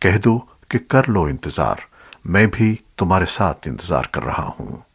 کہہ دو کہ کر لو انتظار میں بھی تمہارے ساتھ انتظار کر رہا ہوں۔